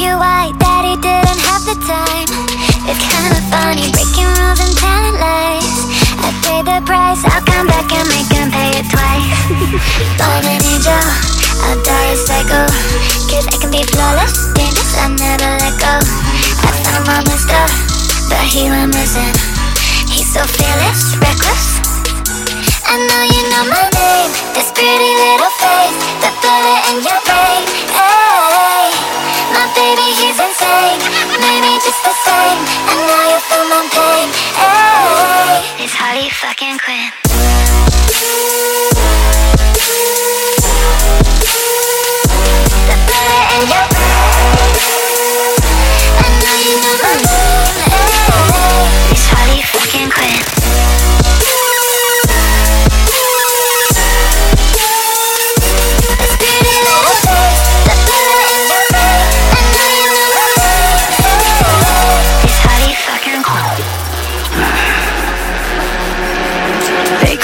you why daddy didn't have the time. It's kinda funny breaking rules and telling lies. I paid the price, I'll come back and make him pay it twice. Born an angel, I'll die a psycho. Cause I can be flawless, dangerous, I never let go. I found my mister, hero I'm missing. He's so fearless, reckless. I know you know my name, this pretty little face, the bullet in your brain. Fucking Quinn.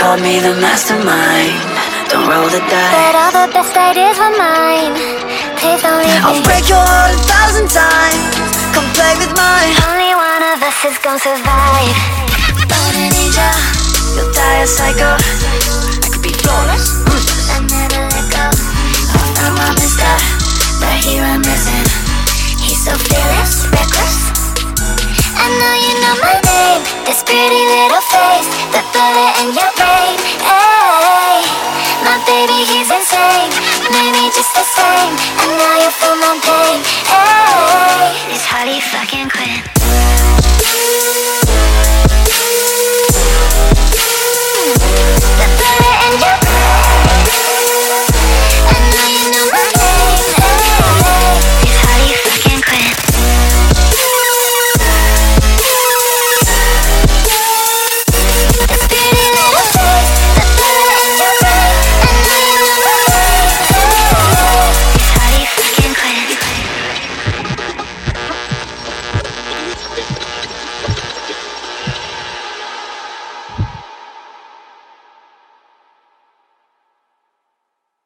Called me the mastermind. Don't roll the dice. But all the best ideas were mine. Please don't leave I'll me. break your heart a thousand times. Come play with mine. Only one of us is gonna survive. This pretty little face, the bullet in your brain. Hey, my baby, he's insane. Maybe just the same. And now you feel my pain. Hey, it's Harley fucking